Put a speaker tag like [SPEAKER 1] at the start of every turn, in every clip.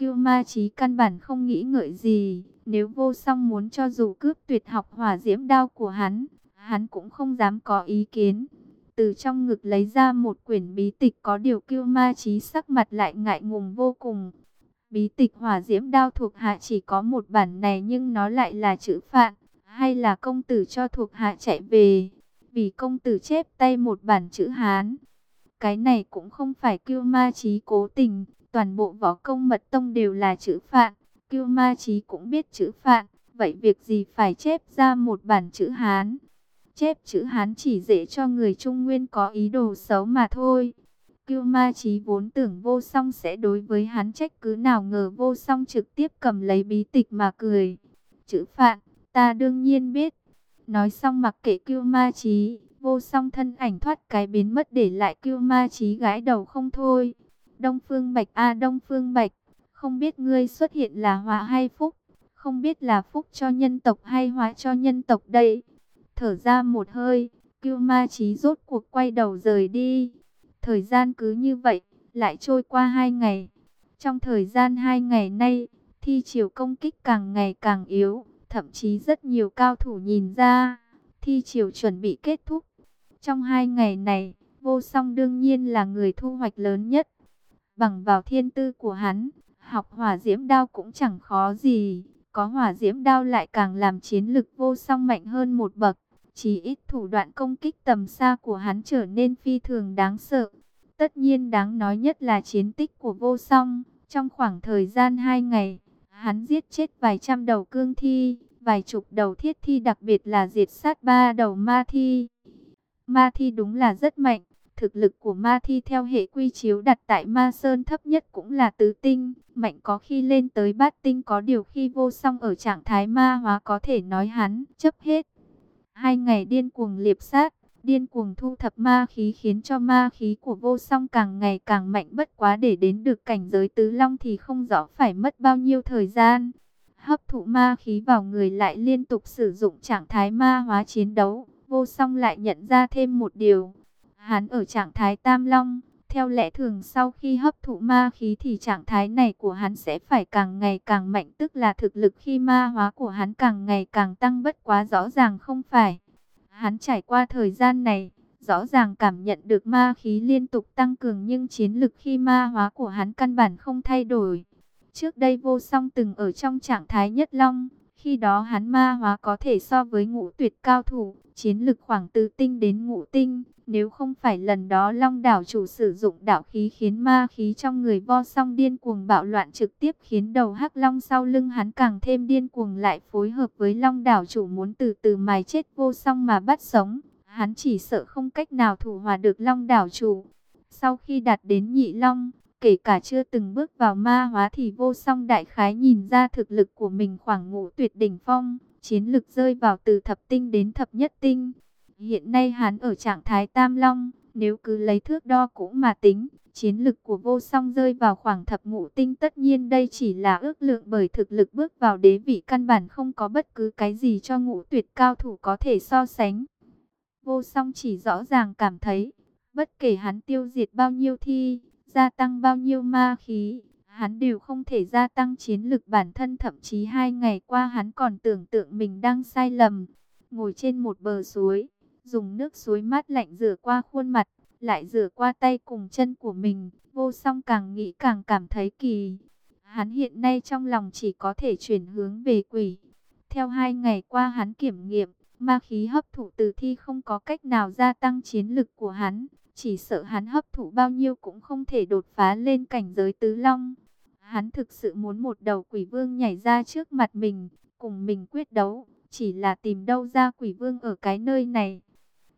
[SPEAKER 1] Cưu ma trí căn bản không nghĩ ngợi gì, nếu vô song muốn cho dù cướp tuyệt học hỏa diễm đao của hắn, hắn cũng không dám có ý kiến. Từ trong ngực lấy ra một quyển bí tịch có điều cưu ma trí sắc mặt lại ngại ngùng vô cùng. Bí tịch hỏa diễm đao thuộc hạ chỉ có một bản này nhưng nó lại là chữ phạn, hay là công tử cho thuộc hạ chạy về, vì công tử chép tay một bản chữ Hán. Cái này cũng không phải cưu ma trí cố tình, toàn bộ võ công mật tông đều là chữ phạn, cưu ma chí cũng biết chữ phạn, vậy việc gì phải chép ra một bản chữ Hán. Chép chữ Hán chỉ dễ cho người Trung Nguyên có ý đồ xấu mà thôi. Cưu ma chí vốn tưởng vô song sẽ đối với hắn trách cứ nào ngờ vô song trực tiếp cầm lấy bí tịch mà cười. Chữ phạn, ta đương nhiên biết. Nói xong mặc kệ cưu ma chí, vô song thân ảnh thoát cái biến mất để lại cưu ma chí gái đầu không thôi. Đông Phương Bạch a Đông Phương Bạch, không biết ngươi xuất hiện là họa hay phúc, không biết là phúc cho nhân tộc hay hóa cho nhân tộc đây. Thở ra một hơi, Cưu Ma Chí rốt cuộc quay đầu rời đi. Thời gian cứ như vậy, lại trôi qua hai ngày. Trong thời gian hai ngày nay, thi chiều công kích càng ngày càng yếu, thậm chí rất nhiều cao thủ nhìn ra, thi chiều chuẩn bị kết thúc. Trong hai ngày này, vô song đương nhiên là người thu hoạch lớn nhất. Bằng vào thiên tư của hắn, học hỏa diễm đao cũng chẳng khó gì. Có hỏa diễm đao lại càng làm chiến lực vô song mạnh hơn một bậc. Chỉ ít thủ đoạn công kích tầm xa của hắn trở nên phi thường đáng sợ. Tất nhiên đáng nói nhất là chiến tích của vô song. Trong khoảng thời gian 2 ngày, hắn giết chết vài trăm đầu cương thi, vài chục đầu thiết thi đặc biệt là diệt sát ba đầu ma thi. Ma thi đúng là rất mạnh. Thực lực của ma thi theo hệ quy chiếu đặt tại ma sơn thấp nhất cũng là tứ tinh, mạnh có khi lên tới bát tinh có điều khi vô song ở trạng thái ma hóa có thể nói hắn chấp hết. Hai ngày điên cuồng liệp sát, điên cuồng thu thập ma khí khiến cho ma khí của vô song càng ngày càng mạnh bất quá để đến được cảnh giới tứ long thì không rõ phải mất bao nhiêu thời gian. Hấp thụ ma khí vào người lại liên tục sử dụng trạng thái ma hóa chiến đấu, vô song lại nhận ra thêm một điều. Hắn ở trạng thái tam long, theo lẽ thường sau khi hấp thụ ma khí thì trạng thái này của hắn sẽ phải càng ngày càng mạnh tức là thực lực khi ma hóa của hắn càng ngày càng tăng bất quá rõ ràng không phải. Hắn trải qua thời gian này, rõ ràng cảm nhận được ma khí liên tục tăng cường nhưng chiến lực khi ma hóa của hắn căn bản không thay đổi. Trước đây vô song từng ở trong trạng thái nhất long, khi đó hắn ma hóa có thể so với ngũ tuyệt cao thủ, chiến lực khoảng từ tinh đến ngũ tinh. Nếu không phải lần đó long đảo chủ sử dụng đạo khí khiến ma khí trong người vo song điên cuồng bạo loạn trực tiếp khiến đầu hắc long sau lưng hắn càng thêm điên cuồng lại phối hợp với long đảo chủ muốn từ từ mài chết vô song mà bắt sống. Hắn chỉ sợ không cách nào thủ hòa được long đảo chủ. Sau khi đạt đến nhị long, kể cả chưa từng bước vào ma hóa thì vô song đại khái nhìn ra thực lực của mình khoảng ngũ tuyệt đỉnh phong, chiến lực rơi vào từ thập tinh đến thập nhất tinh. Hiện nay hắn ở trạng thái tam long, nếu cứ lấy thước đo cũ mà tính, chiến lực của vô song rơi vào khoảng thập ngũ tinh tất nhiên đây chỉ là ước lượng bởi thực lực bước vào đế vị căn bản không có bất cứ cái gì cho ngũ tuyệt cao thủ có thể so sánh. Vô song chỉ rõ ràng cảm thấy, bất kể hắn tiêu diệt bao nhiêu thi, gia tăng bao nhiêu ma khí, hắn đều không thể gia tăng chiến lực bản thân thậm chí hai ngày qua hắn còn tưởng tượng mình đang sai lầm. Ngồi trên một bờ suối, dùng nước suối mát lạnh rửa qua khuôn mặt, lại rửa qua tay cùng chân của mình, vô song càng nghĩ càng cảm thấy kỳ. Hắn hiện nay trong lòng chỉ có thể chuyển hướng về quỷ. Theo hai ngày qua hắn kiểm nghiệm, ma khí hấp thụ từ thi không có cách nào gia tăng chiến lực của hắn. Chỉ sợ hắn hấp thụ bao nhiêu cũng không thể đột phá lên cảnh giới tứ long. Hắn thực sự muốn một đầu quỷ vương nhảy ra trước mặt mình, cùng mình quyết đấu. Chỉ là tìm đâu ra quỷ vương ở cái nơi này.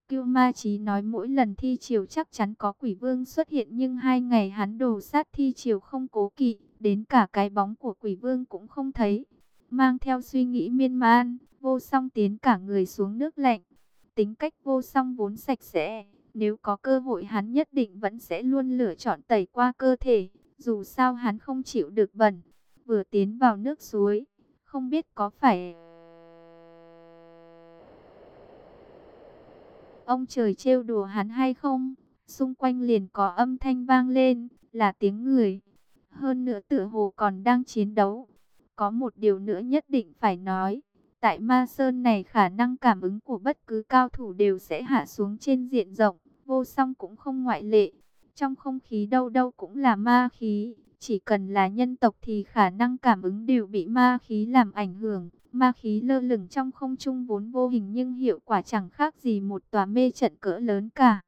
[SPEAKER 1] Kiêu Ma Chí nói mỗi lần thi triều chắc chắn có quỷ vương xuất hiện nhưng hai ngày hắn đồ sát thi triều không cố kỵ, đến cả cái bóng của quỷ vương cũng không thấy. Mang theo suy nghĩ miên man, vô song tiến cả người xuống nước lạnh. Tính cách vô song vốn sạch sẽ, nếu có cơ hội hắn nhất định vẫn sẽ luôn lựa chọn tẩy qua cơ thể, dù sao hắn không chịu được bẩn. Vừa tiến vào nước suối, không biết có phải... Ông trời trêu đùa hắn hay không? Xung quanh liền có âm thanh vang lên, là tiếng người. Hơn nữa tựa hồ còn đang chiến đấu. Có một điều nữa nhất định phải nói. Tại Ma Sơn này khả năng cảm ứng của bất cứ cao thủ đều sẽ hạ xuống trên diện rộng. Vô song cũng không ngoại lệ. Trong không khí đâu đâu cũng là ma khí. Chỉ cần là nhân tộc thì khả năng cảm ứng đều bị ma khí làm ảnh hưởng. Ma khí lơ lửng trong không trung vốn vô hình nhưng hiệu quả chẳng khác gì một tòa mê trận cỡ lớn cả.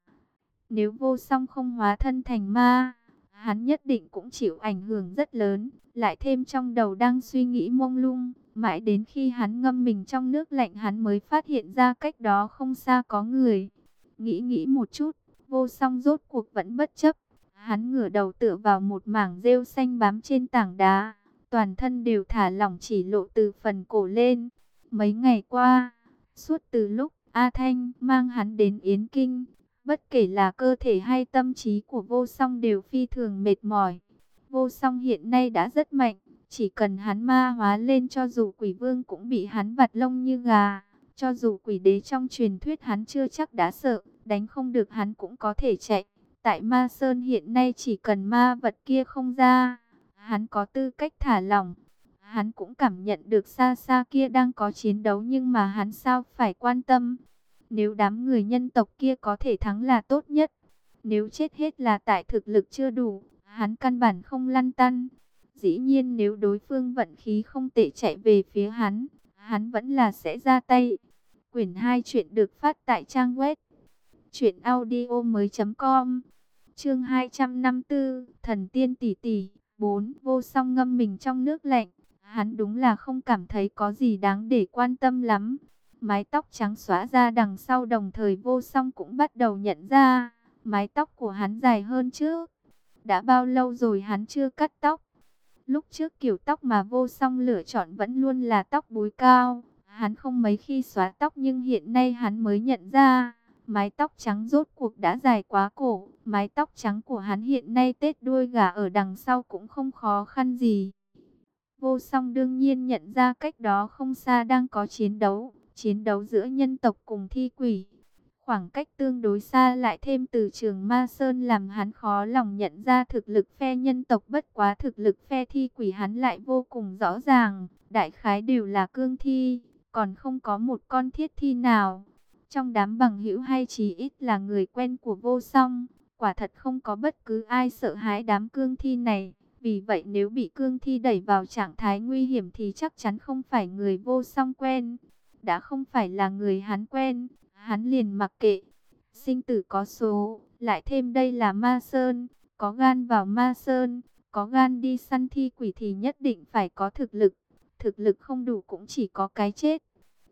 [SPEAKER 1] Nếu vô song không hóa thân thành ma, hắn nhất định cũng chịu ảnh hưởng rất lớn. Lại thêm trong đầu đang suy nghĩ mông lung, mãi đến khi hắn ngâm mình trong nước lạnh hắn mới phát hiện ra cách đó không xa có người. Nghĩ nghĩ một chút, vô song rốt cuộc vẫn bất chấp. Hắn ngửa đầu tựa vào một mảng rêu xanh bám trên tảng đá. Toàn thân đều thả lỏng chỉ lộ từ phần cổ lên. Mấy ngày qua, suốt từ lúc A Thanh mang hắn đến Yến Kinh, bất kể là cơ thể hay tâm trí của vô song đều phi thường mệt mỏi. Vô song hiện nay đã rất mạnh, chỉ cần hắn ma hóa lên cho dù quỷ vương cũng bị hắn vặt lông như gà. Cho dù quỷ đế trong truyền thuyết hắn chưa chắc đã sợ, đánh không được hắn cũng có thể chạy. Tại Ma Sơn hiện nay chỉ cần ma vật kia không ra, hắn có tư cách thả lỏng. Hắn cũng cảm nhận được xa xa kia đang có chiến đấu nhưng mà hắn sao phải quan tâm. Nếu đám người nhân tộc kia có thể thắng là tốt nhất. Nếu chết hết là tại thực lực chưa đủ, hắn căn bản không lăn tăn. Dĩ nhiên nếu đối phương vận khí không tệ chạy về phía hắn, hắn vẫn là sẽ ra tay. Quyển 2 chuyện được phát tại trang web chuyện audio mới.com Chương 254 Thần tiên tỷ tỷ 4. Vô song ngâm mình trong nước lạnh. Hắn đúng là không cảm thấy có gì đáng để quan tâm lắm. Mái tóc trắng xóa ra đằng sau đồng thời vô song cũng bắt đầu nhận ra. Mái tóc của hắn dài hơn trước. Đã bao lâu rồi hắn chưa cắt tóc. Lúc trước kiểu tóc mà vô song lựa chọn vẫn luôn là tóc búi cao. Hắn không mấy khi xóa tóc nhưng hiện nay hắn mới nhận ra. Mái tóc trắng rốt cuộc đã dài quá cổ. Mái tóc trắng của hắn hiện nay tết đuôi gà ở đằng sau cũng không khó khăn gì. Vô song đương nhiên nhận ra cách đó không xa đang có chiến đấu. Chiến đấu giữa nhân tộc cùng thi quỷ. Khoảng cách tương đối xa lại thêm từ trường Ma Sơn làm hắn khó lòng nhận ra thực lực phe nhân tộc bất quá thực lực phe thi quỷ hắn lại vô cùng rõ ràng. Đại khái đều là cương thi, còn không có một con thiết thi nào. Trong đám bằng hữu hay chí ít là người quen của vô song, quả thật không có bất cứ ai sợ hãi đám cương thi này. Vì vậy nếu bị cương thi đẩy vào trạng thái nguy hiểm thì chắc chắn không phải người vô song quen. Đã không phải là người hắn quen, hắn liền mặc kệ. Sinh tử có số, lại thêm đây là ma sơn, có gan vào ma sơn, có gan đi săn thi quỷ thì nhất định phải có thực lực. Thực lực không đủ cũng chỉ có cái chết.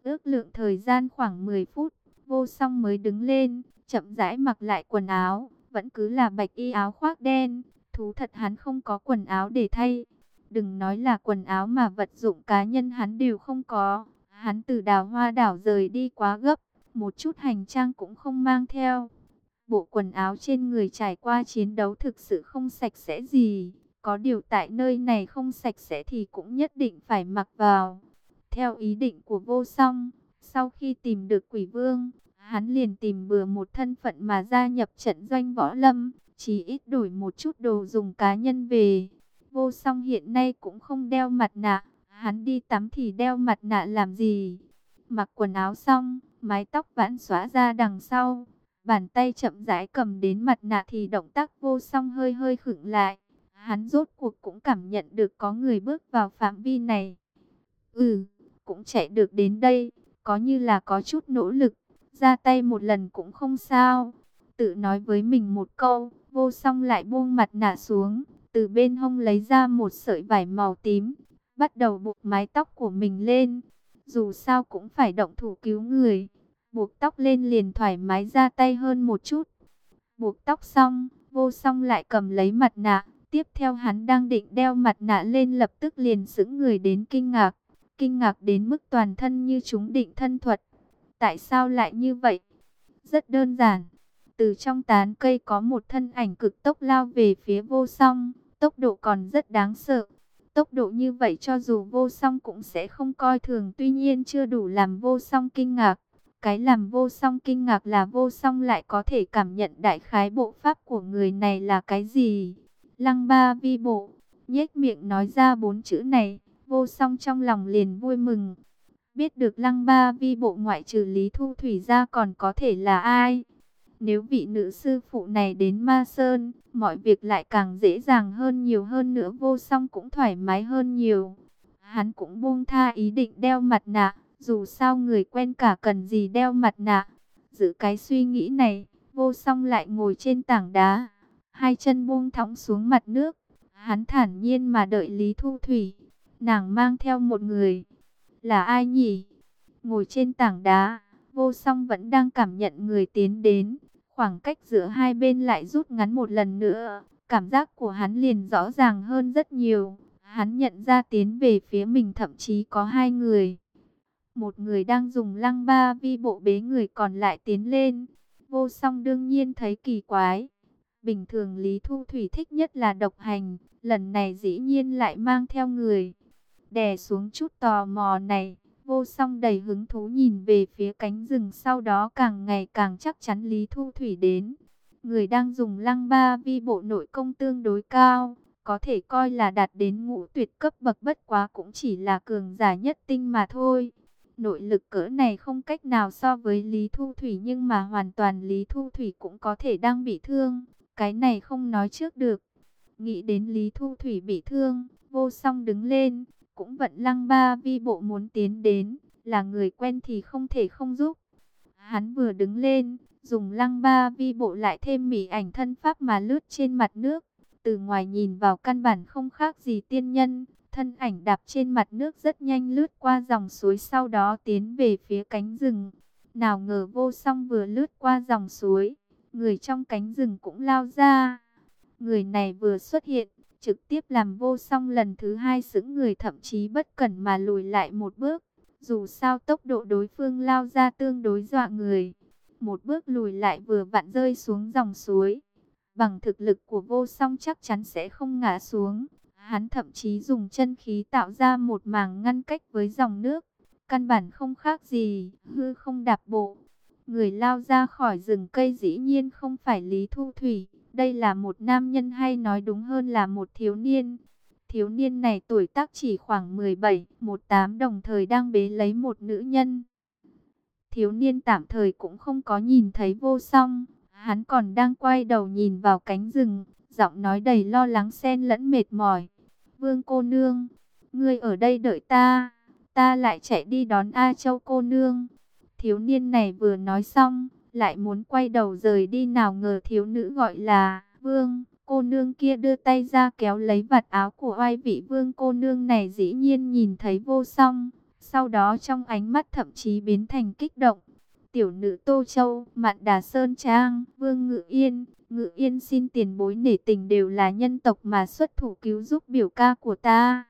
[SPEAKER 1] Ước lượng thời gian khoảng 10 phút, Vô song mới đứng lên, chậm rãi mặc lại quần áo, vẫn cứ là bạch y áo khoác đen. Thú thật hắn không có quần áo để thay. Đừng nói là quần áo mà vật dụng cá nhân hắn đều không có. Hắn từ đào hoa đảo rời đi quá gấp, một chút hành trang cũng không mang theo. Bộ quần áo trên người trải qua chiến đấu thực sự không sạch sẽ gì. Có điều tại nơi này không sạch sẽ thì cũng nhất định phải mặc vào. Theo ý định của vô song, sau khi tìm được quỷ vương, hắn liền tìm bừa một thân phận mà gia nhập trận doanh võ lâm, chỉ ít đổi một chút đồ dùng cá nhân về. Vô song hiện nay cũng không đeo mặt nạ, hắn đi tắm thì đeo mặt nạ làm gì? Mặc quần áo xong, mái tóc vãn xóa ra đằng sau, bàn tay chậm rãi cầm đến mặt nạ thì động tác vô song hơi hơi khựng lại. Hắn rốt cuộc cũng cảm nhận được có người bước vào phạm vi này. Ừ, cũng chạy được đến đây có như là có chút nỗ lực, ra tay một lần cũng không sao. Tự nói với mình một câu, vô song lại buông mặt nạ xuống, từ bên hông lấy ra một sợi vải màu tím, bắt đầu buộc mái tóc của mình lên. Dù sao cũng phải động thủ cứu người, buộc tóc lên liền thoải mái ra tay hơn một chút. Buộc tóc xong, vô song lại cầm lấy mặt nạ, tiếp theo hắn đang định đeo mặt nạ lên lập tức liền sững người đến kinh ngạc kinh ngạc đến mức toàn thân như chúng định thân thuật. Tại sao lại như vậy? Rất đơn giản. Từ trong tán cây có một thân ảnh cực tốc lao về phía vô song, tốc độ còn rất đáng sợ. Tốc độ như vậy cho dù vô song cũng sẽ không coi thường tuy nhiên chưa đủ làm vô song kinh ngạc. Cái làm vô song kinh ngạc là vô song lại có thể cảm nhận đại khái bộ pháp của người này là cái gì. Lăng ba vi bộ, nhếch miệng nói ra bốn chữ này, vô song trong lòng liền vui mừng. Biết được lăng ba vi bộ ngoại trừ Lý Thu Thủy ra còn có thể là ai? Nếu vị nữ sư phụ này đến Ma Sơn, mọi việc lại càng dễ dàng hơn nhiều hơn nữa vô song cũng thoải mái hơn nhiều. Hắn cũng buông tha ý định đeo mặt nạ, dù sao người quen cả cần gì đeo mặt nạ. Giữ cái suy nghĩ này, vô song lại ngồi trên tảng đá, hai chân buông thõng xuống mặt nước. Hắn thản nhiên mà đợi Lý Thu Thủy, nàng mang theo một người. Là ai nhỉ? Ngồi trên tảng đá, vô song vẫn đang cảm nhận người tiến đến. Khoảng cách giữa hai bên lại rút ngắn một lần nữa. Cảm giác của hắn liền rõ ràng hơn rất nhiều. Hắn nhận ra tiến về phía mình thậm chí có hai người. Một người đang dùng lăng ba vi bộ bế người còn lại tiến lên. Vô song đương nhiên thấy kỳ quái. Bình thường Lý Thu Thủy thích nhất là độc hành. Lần này dĩ nhiên lại mang theo người. Đè xuống chút tò mò này. Vô song đầy hứng thú nhìn về phía cánh rừng sau đó càng ngày càng chắc chắn Lý Thu Thủy đến. Người đang dùng lăng ba vi bộ nội công tương đối cao, có thể coi là đạt đến ngũ tuyệt cấp bậc bất quá cũng chỉ là cường giả nhất tinh mà thôi. Nội lực cỡ này không cách nào so với Lý Thu Thủy nhưng mà hoàn toàn Lý Thu Thủy cũng có thể đang bị thương. Cái này không nói trước được. Nghĩ đến Lý Thu Thủy bị thương, vô song đứng lên, cũng vận lăng ba vi bộ muốn tiến đến, là người quen thì không thể không giúp. Hắn vừa đứng lên, dùng lăng ba vi bộ lại thêm mỉ ảnh thân pháp mà lướt trên mặt nước. Từ ngoài nhìn vào căn bản không khác gì tiên nhân, thân ảnh đạp trên mặt nước rất nhanh lướt qua dòng suối sau đó tiến về phía cánh rừng. Nào ngờ vô song vừa lướt qua dòng suối, người trong cánh rừng cũng lao ra. Người này vừa xuất hiện, trực tiếp làm vô song lần thứ hai sững người thậm chí bất cẩn mà lùi lại một bước. Dù sao tốc độ đối phương lao ra tương đối dọa người. Một bước lùi lại vừa vặn rơi xuống dòng suối. Bằng thực lực của vô song chắc chắn sẽ không ngã xuống. Hắn thậm chí dùng chân khí tạo ra một màng ngăn cách với dòng nước. Căn bản không khác gì, hư không đạp bộ. Người lao ra khỏi rừng cây dĩ nhiên không phải Lý Thu Thủy. Đây là một nam nhân hay nói đúng hơn là một thiếu niên. Thiếu niên này tuổi tác chỉ khoảng 17, 18 đồng thời đang bế lấy một nữ nhân. Thiếu niên tạm thời cũng không có nhìn thấy vô song. Hắn còn đang quay đầu nhìn vào cánh rừng, giọng nói đầy lo lắng xen lẫn mệt mỏi. Vương cô nương, ngươi ở đây đợi ta, ta lại chạy đi đón A Châu cô nương. Thiếu niên này vừa nói xong, lại muốn quay đầu rời đi nào ngờ thiếu nữ gọi là Vương. Cô nương kia đưa tay ra kéo lấy vạt áo của oai vị vương cô nương này dĩ nhiên nhìn thấy vô song. Sau đó trong ánh mắt thậm chí biến thành kích động. Tiểu nữ Tô Châu, Mạn Đà Sơn Trang, Vương Ngự Yên, Ngự Yên xin tiền bối nể tình đều là nhân tộc mà xuất thủ cứu giúp biểu ca của ta.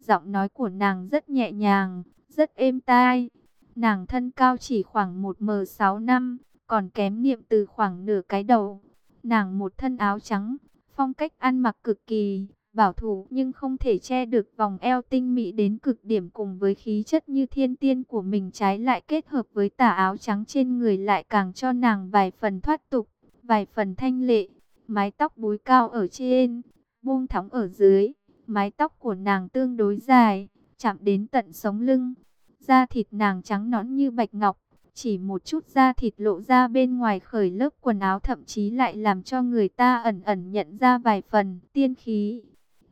[SPEAKER 1] Giọng nói của nàng rất nhẹ nhàng, rất êm tai. Nàng thân cao chỉ khoảng 1m6 năm, còn kém niệm từ khoảng nửa cái đầu. Nàng một thân áo trắng, phong cách ăn mặc cực kỳ bảo thủ nhưng không thể che được vòng eo tinh mỹ đến cực điểm cùng với khí chất như thiên tiên của mình trái lại kết hợp với tà áo trắng trên người lại càng cho nàng vài phần thoát tục, vài phần thanh lệ. Mái tóc búi cao ở trên, buông thóng ở dưới, mái tóc của nàng tương đối dài, chạm đến tận sống lưng. Da thịt nàng trắng nõn như bạch ngọc, chỉ một chút da thịt lộ ra bên ngoài khởi lớp quần áo thậm chí lại làm cho người ta ẩn ẩn nhận ra vài phần tiên khí.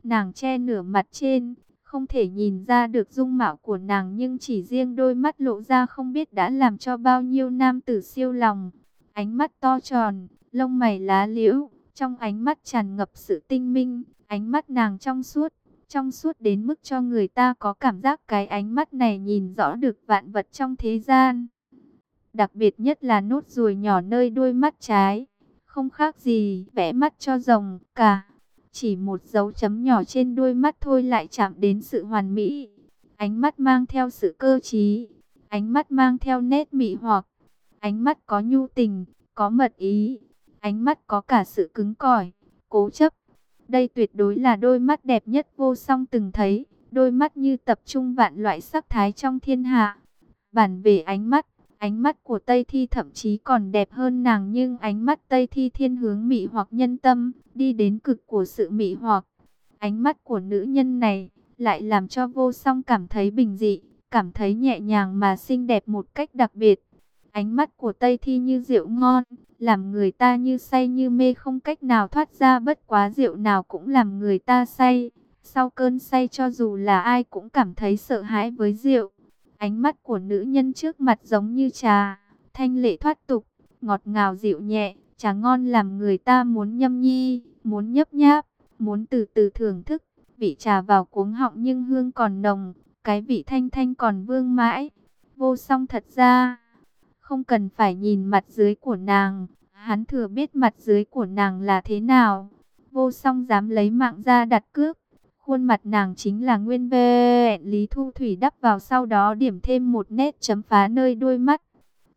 [SPEAKER 1] Nàng che nửa mặt trên, không thể nhìn ra được dung mạo của nàng nhưng chỉ riêng đôi mắt lộ ra không biết đã làm cho bao nhiêu nam tử siêu lòng. Ánh mắt to tròn, lông mày lá liễu, trong ánh mắt tràn ngập sự tinh minh, ánh mắt nàng trong suốt, trong suốt đến mức cho người ta có cảm giác cái ánh mắt này nhìn rõ được vạn vật trong thế gian. Đặc biệt nhất là nốt ruồi nhỏ nơi đuôi mắt trái, không khác gì vẽ mắt cho rồng cả. Chỉ một dấu chấm nhỏ trên đuôi mắt thôi lại chạm đến sự hoàn mỹ. Ánh mắt mang theo sự cơ trí, ánh mắt mang theo nét mị hoặc, ánh mắt có nhu tình, có mật ý, ánh mắt có cả sự cứng cỏi, cố chấp. Đây tuyệt đối là đôi mắt đẹp nhất vô song từng thấy, đôi mắt như tập trung vạn loại sắc thái trong thiên hạ. Bản về ánh mắt, Ánh mắt của Tây Thi thậm chí còn đẹp hơn nàng nhưng ánh mắt Tây Thi thiên hướng mị hoặc nhân tâm, đi đến cực của sự mị hoặc. Ánh mắt của nữ nhân này lại làm cho vô song cảm thấy bình dị, cảm thấy nhẹ nhàng mà xinh đẹp một cách đặc biệt. Ánh mắt của Tây Thi như rượu ngon, làm người ta như say như mê không cách nào thoát ra bất quá rượu nào cũng làm người ta say. Sau cơn say cho dù là ai cũng cảm thấy sợ hãi với rượu. Ánh mắt của nữ nhân trước mặt giống như trà, thanh lệ thoát tục, ngọt ngào dịu nhẹ, trà ngon làm người ta muốn nhâm nhi, muốn nhấp nháp, muốn từ từ thưởng thức. Vị trà vào cuống họng nhưng hương còn nồng, cái vị thanh thanh còn vương mãi. Vô song thật ra, không cần phải nhìn mặt dưới của nàng, hắn thừa biết mặt dưới của nàng là thế nào. Vô song dám lấy mạng ra đặt cước, khuôn mặt nàng chính là nguyên vẹn Lý Thu Thủy đắp vào sau đó điểm thêm một nét chấm phá nơi đôi mắt.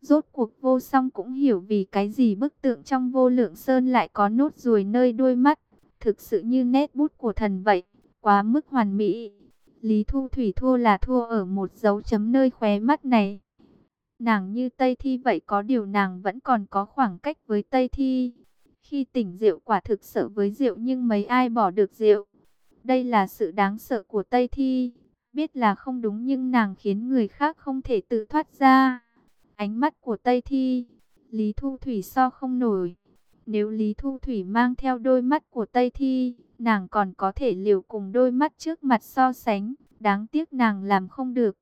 [SPEAKER 1] Rốt cuộc vô song cũng hiểu vì cái gì bức tượng trong vô lượng sơn lại có nốt ruồi nơi đôi mắt. Thực sự như nét bút của thần vậy, quá mức hoàn mỹ. Lý Thu Thủy thua là thua ở một dấu chấm nơi khóe mắt này. Nàng như Tây Thi vậy có điều nàng vẫn còn có khoảng cách với Tây Thi. Khi tỉnh rượu quả thực sợ với rượu nhưng mấy ai bỏ được rượu. Đây là sự đáng sợ của Tây Thi. Biết là không đúng nhưng nàng khiến người khác không thể tự thoát ra. Ánh mắt của Tây Thi, Lý Thu Thủy so không nổi. Nếu Lý Thu Thủy mang theo đôi mắt của Tây Thi, nàng còn có thể liều cùng đôi mắt trước mặt so sánh. Đáng tiếc nàng làm không được.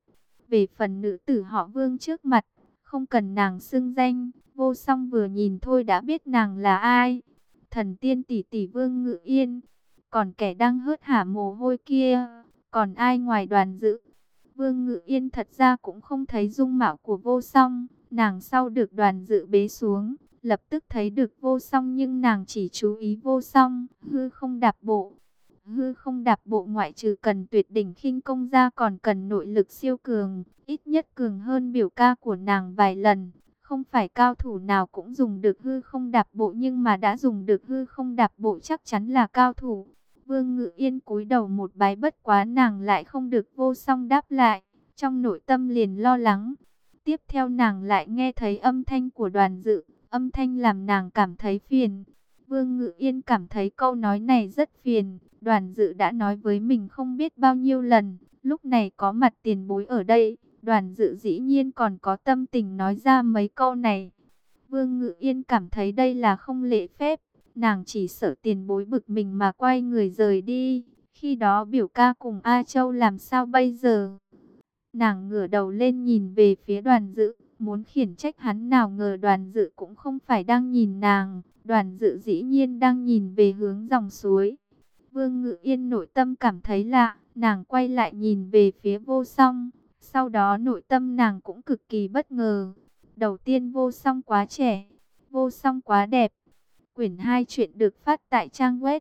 [SPEAKER 1] Về phần nữ tử họ vương trước mặt, không cần nàng xưng danh, vô song vừa nhìn thôi đã biết nàng là ai. Thần tiên tỷ tỷ vương ngự yên, còn kẻ đang hớt hả mồ hôi kia, còn ai ngoài đoàn dự. Vương ngự yên thật ra cũng không thấy dung mạo của vô song, nàng sau được đoàn dự bế xuống, lập tức thấy được vô song nhưng nàng chỉ chú ý vô song, hư không đạp bộ. Hư không đạp bộ ngoại trừ cần tuyệt đỉnh khinh công ra còn cần nội lực siêu cường, ít nhất cường hơn biểu ca của nàng vài lần. Không phải cao thủ nào cũng dùng được hư không đạp bộ nhưng mà đã dùng được hư không đạp bộ chắc chắn là cao thủ. Vương Ngự Yên cúi đầu một bái bất quá nàng lại không được vô song đáp lại, trong nội tâm liền lo lắng. Tiếp theo nàng lại nghe thấy âm thanh của đoàn dự, âm thanh làm nàng cảm thấy phiền. Vương Ngự Yên cảm thấy câu nói này rất phiền, đoàn dự đã nói với mình không biết bao nhiêu lần, lúc này có mặt tiền bối ở đây, đoàn dự dĩ nhiên còn có tâm tình nói ra mấy câu này. Vương Ngự Yên cảm thấy đây là không lễ phép, nàng chỉ sợ tiền bối bực mình mà quay người rời đi, khi đó biểu ca cùng A Châu làm sao bây giờ? Nàng ngửa đầu lên nhìn về phía đoàn dự, muốn khiển trách hắn nào ngờ đoàn dự cũng không phải đang nhìn nàng, đoàn dự dĩ nhiên đang nhìn về hướng dòng suối. Vương Ngự Yên nội tâm cảm thấy lạ, nàng quay lại nhìn về phía vô song, sau đó nội tâm nàng cũng cực kỳ bất ngờ. Đầu tiên vô song quá trẻ, vô song quá đẹp. Quyển 2 chuyện được phát tại trang web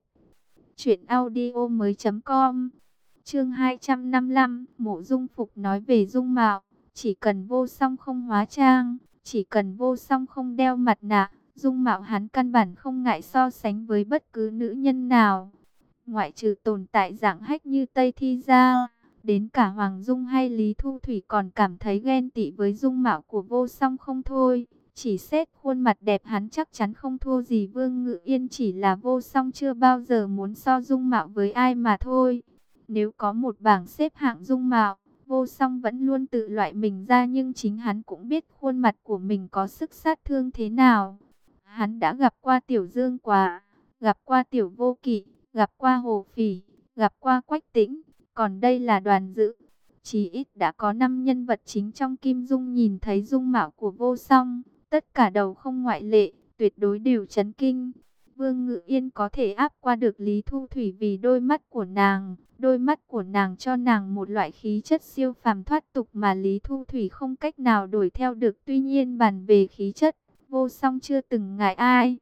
[SPEAKER 1] audio mới.com Chương 255, Mộ Dung Phục nói về dung mạo, chỉ cần vô song không hóa trang, chỉ cần vô song không đeo mặt nạ, dung mạo hắn căn bản không ngại so sánh với bất cứ nữ nhân nào. Ngoại trừ tồn tại dạng hách như Tây Thi ra, đến cả Hoàng Dung hay Lý Thu Thủy còn cảm thấy ghen tị với dung mạo của vô song không thôi. Chỉ xét khuôn mặt đẹp hắn chắc chắn không thua gì Vương Ngự Yên chỉ là vô song chưa bao giờ muốn so dung mạo với ai mà thôi. Nếu có một bảng xếp hạng dung mạo, vô song vẫn luôn tự loại mình ra nhưng chính hắn cũng biết khuôn mặt của mình có sức sát thương thế nào. Hắn đã gặp qua tiểu dương quả, gặp qua tiểu vô kỵ, gặp qua hồ phỉ, gặp qua quách tĩnh, còn đây là đoàn dự. Chỉ ít đã có 5 nhân vật chính trong Kim Dung nhìn thấy dung mạo của vô song, tất cả đầu không ngoại lệ, tuyệt đối đều chấn kinh. Vương Ngự Yên có thể áp qua được Lý Thu Thủy vì đôi mắt của nàng. Đôi mắt của nàng cho nàng một loại khí chất siêu phàm thoát tục mà Lý Thu Thủy không cách nào đổi theo được. Tuy nhiên bàn về khí chất, vô song chưa từng ngại ai.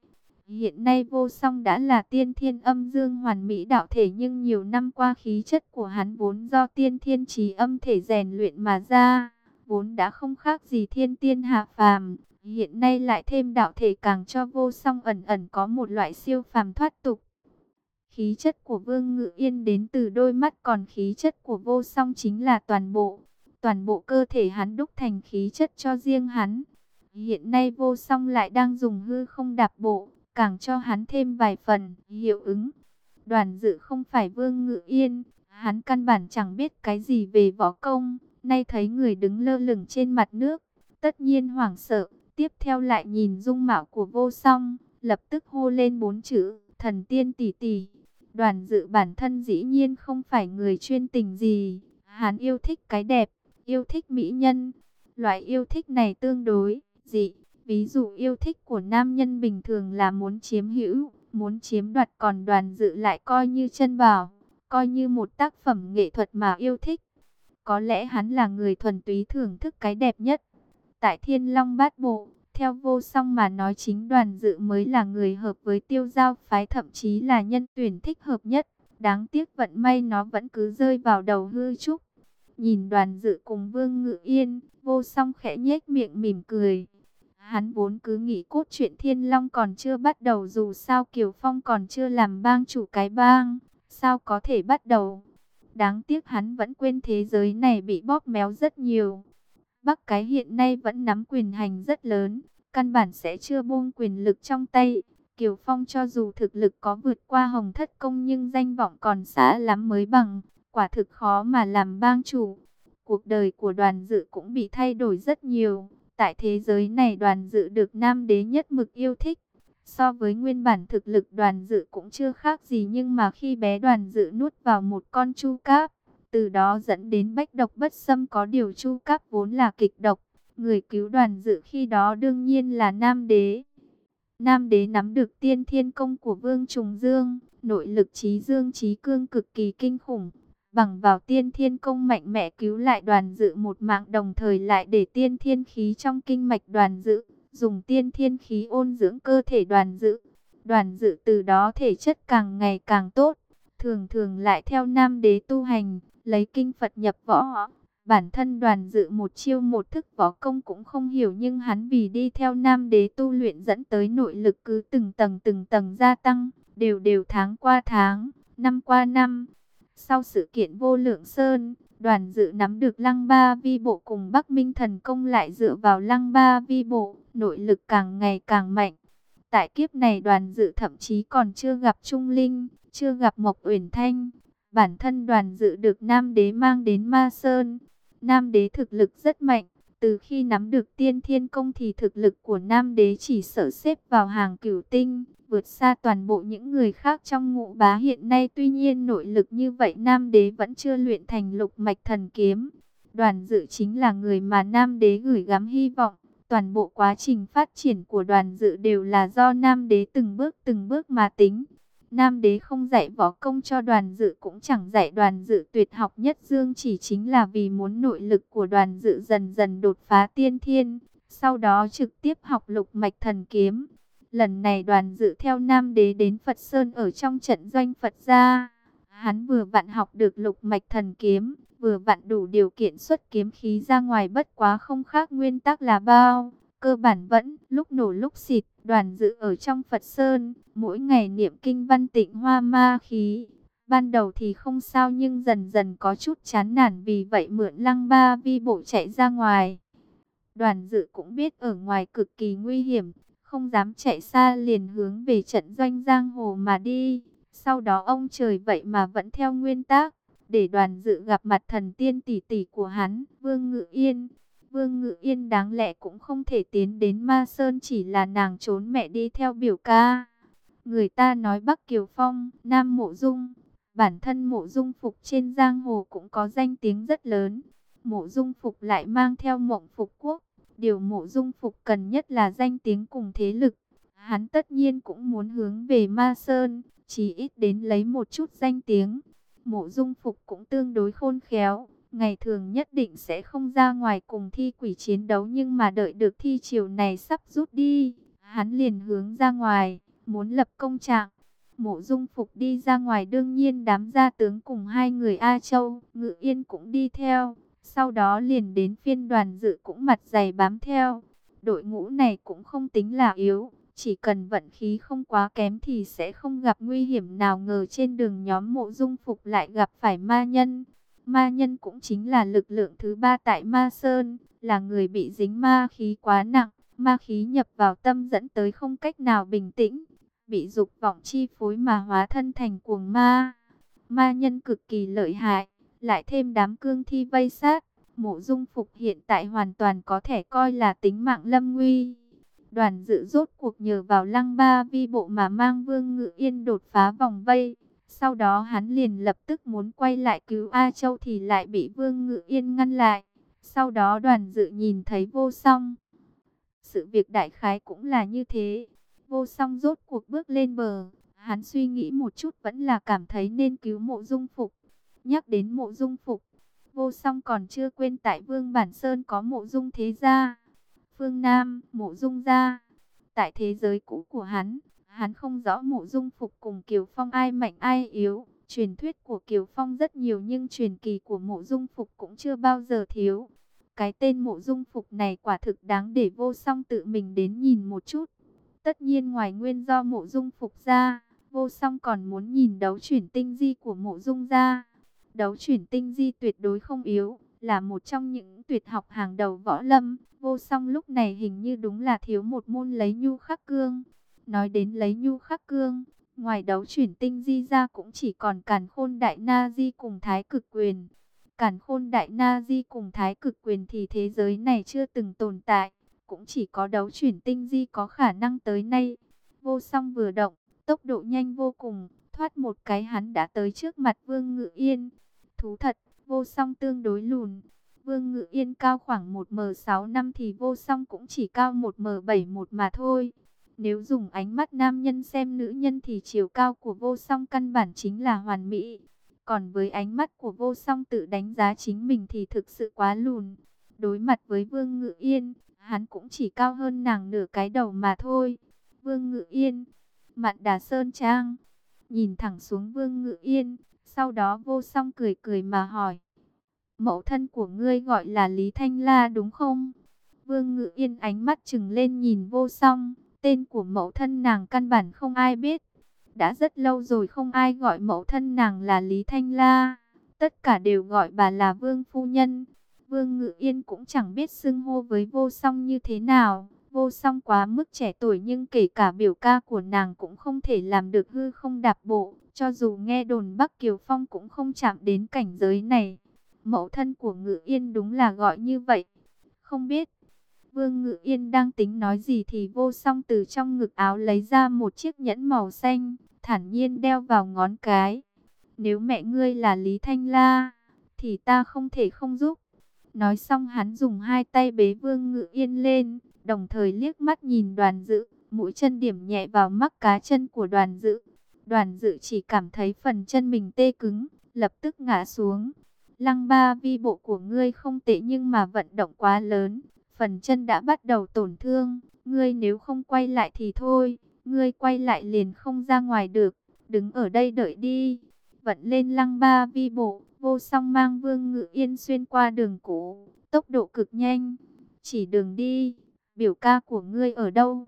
[SPEAKER 1] Hiện nay vô song đã là tiên thiên âm dương hoàn mỹ đạo thể nhưng nhiều năm qua khí chất của hắn vốn do tiên thiên trí âm thể rèn luyện mà ra, vốn đã không khác gì thiên tiên hạ phàm. Hiện nay lại thêm đạo thể càng cho vô song ẩn ẩn có một loại siêu phàm thoát tục. Khí chất của Vương Ngự Yên đến từ đôi mắt còn khí chất của vô song chính là toàn bộ. Toàn bộ cơ thể hắn đúc thành khí chất cho riêng hắn. Hiện nay vô song lại đang dùng hư không đạp bộ, càng cho hắn thêm vài phần hiệu ứng. Đoàn dự không phải Vương Ngự Yên, hắn căn bản chẳng biết cái gì về võ công, nay thấy người đứng lơ lửng trên mặt nước, tất nhiên hoảng sợ, tiếp theo lại nhìn dung mạo của vô song, lập tức hô lên bốn chữ, thần tiên tỷ tỷ. Đoàn dự bản thân dĩ nhiên không phải người chuyên tình gì, hắn yêu thích cái đẹp, yêu thích mỹ nhân. Loại yêu thích này tương đối, dị, ví dụ yêu thích của nam nhân bình thường là muốn chiếm hữu, muốn chiếm đoạt còn đoàn dự lại coi như chân bảo, coi như một tác phẩm nghệ thuật mà yêu thích. Có lẽ hắn là người thuần túy thưởng thức cái đẹp nhất. Tại Thiên Long Bát Bộ, theo vô song mà nói chính đoàn dự mới là người hợp với tiêu giao phái thậm chí là nhân tuyển thích hợp nhất. Đáng tiếc vận may nó vẫn cứ rơi vào đầu hư trúc. Nhìn đoàn dự cùng Vương Ngự Yên, vô song khẽ nhếch miệng mỉm cười. Hắn vốn cứ nghĩ cốt truyện Thiên Long còn chưa bắt đầu dù sao Kiều Phong còn chưa làm bang chủ cái bang. Sao có thể bắt đầu? Đáng tiếc hắn vẫn quên thế giới này bị bóp méo rất nhiều. Bắc cái hiện nay vẫn nắm quyền hành rất lớn, căn bản sẽ chưa buông quyền lực trong tay. Kiều Phong cho dù thực lực có vượt qua Hồng Thất Công nhưng danh vọng còn xã lắm mới bằng, quả thực khó mà làm bang chủ. Cuộc đời của đoàn dự cũng bị thay đổi rất nhiều. Tại thế giới này đoàn dự được nam đế nhất mực yêu thích. So với nguyên bản thực lực đoàn dự cũng chưa khác gì nhưng mà khi bé đoàn dự nuốt vào một con chu cáp, từ đó dẫn đến bách độc bất xâm có điều chu cáp vốn là kịch độc. Người cứu đoàn dự khi đó đương nhiên là Nam Đế. Nam Đế nắm được tiên thiên công của Vương Trùng Dương, nội lực trí dương trí cương cực kỳ kinh khủng. Bằng vào tiên thiên công mạnh mẽ cứu lại đoàn dự một mạng đồng thời lại để tiên thiên khí trong kinh mạch đoàn dự, dùng tiên thiên khí ôn dưỡng cơ thể đoàn dự. Đoàn dự từ đó thể chất càng ngày càng tốt, thường thường lại theo Nam Đế tu hành, lấy kinh Phật nhập võ. Bản thân đoàn dự một chiêu một thức võ công cũng không hiểu nhưng hắn vì đi theo nam đế tu luyện dẫn tới nội lực cứ từng tầng từng tầng gia tăng, đều đều tháng qua tháng, năm qua năm. Sau sự kiện vô lượng sơn, đoàn dự nắm được lăng ba vi bộ cùng Bắc Minh thần công lại dựa vào lăng ba vi bộ, nội lực càng ngày càng mạnh. Tại kiếp này đoàn dự thậm chí còn chưa gặp Trung Linh, chưa gặp Mộc Uyển Thanh, Bản thân đoàn dự được Nam Đế mang đến Ma Sơn. Nam Đế thực lực rất mạnh. Từ khi nắm được tiên thiên công thì thực lực của Nam Đế chỉ sở xếp vào hàng cửu tinh, vượt xa toàn bộ những người khác trong ngũ bá hiện nay. Tuy nhiên nội lực như vậy Nam Đế vẫn chưa luyện thành lục mạch thần kiếm. Đoàn dự chính là người mà Nam Đế gửi gắm hy vọng. Toàn bộ quá trình phát triển của đoàn dự đều là do Nam Đế từng bước từng bước mà tính. Nam đế không dạy võ công cho đoàn dự cũng chẳng dạy đoàn dự tuyệt học nhất dương chỉ chính là vì muốn nội lực của đoàn dự dần dần đột phá tiên thiên, sau đó trực tiếp học lục mạch thần kiếm. Lần này đoàn dự theo Nam đế đến Phật Sơn ở trong trận doanh Phật gia. Hắn vừa vặn học được lục mạch thần kiếm, vừa vặn đủ điều kiện xuất kiếm khí ra ngoài bất quá không khác nguyên tắc là bao. Cơ bản vẫn lúc nổ lúc xịt, đoàn dự ở trong Phật Sơn, mỗi ngày niệm kinh văn tịnh hoa ma khí. Ban đầu thì không sao nhưng dần dần có chút chán nản vì vậy mượn lăng ba vi bộ chạy ra ngoài. Đoàn dự cũng biết ở ngoài cực kỳ nguy hiểm, không dám chạy xa liền hướng về trận doanh giang hồ mà đi. Sau đó ông trời vậy mà vẫn theo nguyên tắc, để đoàn dự gặp mặt thần tiên tỷ tỷ của hắn, Vương Ngự Yên. Vương Ngự Yên đáng lẽ cũng không thể tiến đến Ma Sơn chỉ là nàng trốn mẹ đi theo biểu ca. Người ta nói Bắc Kiều Phong, Nam Mộ Dung, bản thân Mộ Dung Phục trên giang hồ cũng có danh tiếng rất lớn. Mộ Dung Phục lại mang theo mộng phục quốc. Điều Mộ Dung Phục cần nhất là danh tiếng cùng thế lực. Hắn tất nhiên cũng muốn hướng về Ma Sơn, chỉ ít đến lấy một chút danh tiếng. Mộ Dung Phục cũng tương đối khôn khéo Ngày thường nhất định sẽ không ra ngoài cùng thi quỷ chiến đấu nhưng mà đợi được thi chiều này sắp rút đi. Hắn liền hướng ra ngoài, muốn lập công trạng. Mộ dung phục đi ra ngoài đương nhiên đám gia tướng cùng hai người A Châu, Ngự Yên cũng đi theo. Sau đó liền đến phiên đoàn dự cũng mặt dày bám theo. Đội ngũ này cũng không tính là yếu, chỉ cần vận khí không quá kém thì sẽ không gặp nguy hiểm nào ngờ trên đường nhóm mộ dung phục lại gặp phải ma nhân. Ma nhân cũng chính là lực lượng thứ ba tại Ma Sơn, là người bị dính ma khí quá nặng, ma khí nhập vào tâm dẫn tới không cách nào bình tĩnh. bị dục vọng chi phối mà hóa thân thành cuồng ma. Ma nhân cực kỳ lợi hại, lại thêm đám cương thi vây sát, mộ dung phục hiện tại hoàn toàn có thể coi là tính mạng lâm nguy. Đoàn dự rốt cuộc nhờ vào lăng ba vi bộ mà mang vương ngự yên đột phá vòng vây. Sau đó hắn liền lập tức muốn quay lại cứu A Châu thì lại bị vương ngự yên ngăn lại. Sau đó đoàn dự nhìn thấy vô song. Sự việc đại khái cũng là như thế. Vô song rốt cuộc bước lên bờ. Hắn suy nghĩ một chút vẫn là cảm thấy nên cứu mộ dung phục. Nhắc đến mộ dung phục. Vô song còn chưa quên tại vương bản sơn có mộ dung thế gia. Phương Nam, mộ dung gia. Tại thế giới cũ của hắn, hắn không rõ mộ dung phục cùng Kiều Phong ai mạnh ai yếu. Truyền thuyết của Kiều Phong rất nhiều nhưng truyền kỳ của mộ dung phục cũng chưa bao giờ thiếu. Cái tên mộ dung phục này quả thực đáng để vô song tự mình đến nhìn một chút. Tất nhiên ngoài nguyên do mộ dung phục ra, vô song còn muốn nhìn đấu chuyển tinh di của mộ dung ra. Đấu chuyển tinh di tuyệt đối không yếu, là một trong những tuyệt học hàng đầu võ lâm. Vô song lúc này hình như đúng là thiếu một môn lấy nhu khắc cương. Nói đến lấy nhu khắc cương, ngoài đấu chuyển tinh di ra cũng chỉ còn càn khôn đại na di cùng thái cực quyền. Càn khôn đại na di cùng thái cực quyền thì thế giới này chưa từng tồn tại. Cũng chỉ có đấu chuyển tinh di có khả năng tới nay. Vô song vừa động, tốc độ nhanh vô cùng, thoát một cái hắn đã tới trước mặt Vương Ngự Yên. Thú thật, vô song tương đối lùn. Vương Ngự Yên cao khoảng 1m6 năm thì vô song cũng chỉ cao 1m71 mà thôi. Nếu dùng ánh mắt nam nhân xem nữ nhân thì chiều cao của vô song căn bản chính là hoàn mỹ. Còn với ánh mắt của vô song tự đánh giá chính mình thì thực sự quá lùn. Đối mặt với Vương Ngự Yên, hắn cũng chỉ cao hơn nàng nửa cái đầu mà thôi. Vương Ngự Yên, Mạn Đà Sơn Trang, nhìn thẳng xuống Vương Ngự Yên, sau đó vô song cười cười mà hỏi. Mẫu thân của ngươi gọi là Lý Thanh La đúng không? Vương Ngự Yên ánh mắt trừng lên nhìn vô song, tên của mẫu thân nàng căn bản không ai biết. Đã rất lâu rồi không ai gọi mẫu thân nàng là Lý Thanh La, tất cả đều gọi bà là Vương Phu Nhân. Vương Ngự Yên cũng chẳng biết xưng hô với vô song như thế nào. Vô song quá mức trẻ tuổi nhưng kể cả biểu ca của nàng cũng không thể làm được hư không đạp bộ. Cho dù nghe đồn Bắc Kiều Phong cũng không chạm đến cảnh giới này. Mẫu thân của Ngự Yên đúng là gọi như vậy. Không biết. Vương Ngự Yên đang tính nói gì thì vô song từ trong ngực áo lấy ra một chiếc nhẫn màu xanh, thản nhiên đeo vào ngón cái. Nếu mẹ ngươi là Lý Thanh La, thì ta không thể không giúp. Nói xong hắn dùng hai tay bế Vương Ngự Yên lên, đồng thời liếc mắt nhìn đoàn dự, mũi chân điểm nhẹ vào mắc cá chân của đoàn dự. Đoàn dự chỉ cảm thấy phần chân mình tê cứng, lập tức ngã xuống. Lăng ba vi bộ của ngươi không tệ nhưng mà vận động quá lớn, phần chân đã bắt đầu tổn thương. Ngươi nếu không quay lại thì thôi, ngươi quay lại liền không ra ngoài được, đứng ở đây đợi đi. Vận lên lăng ba vi bộ, vô song mang vương ngự yên xuyên qua đường cũ, tốc độ cực nhanh. Chỉ đường đi, biểu ca của ngươi ở đâu?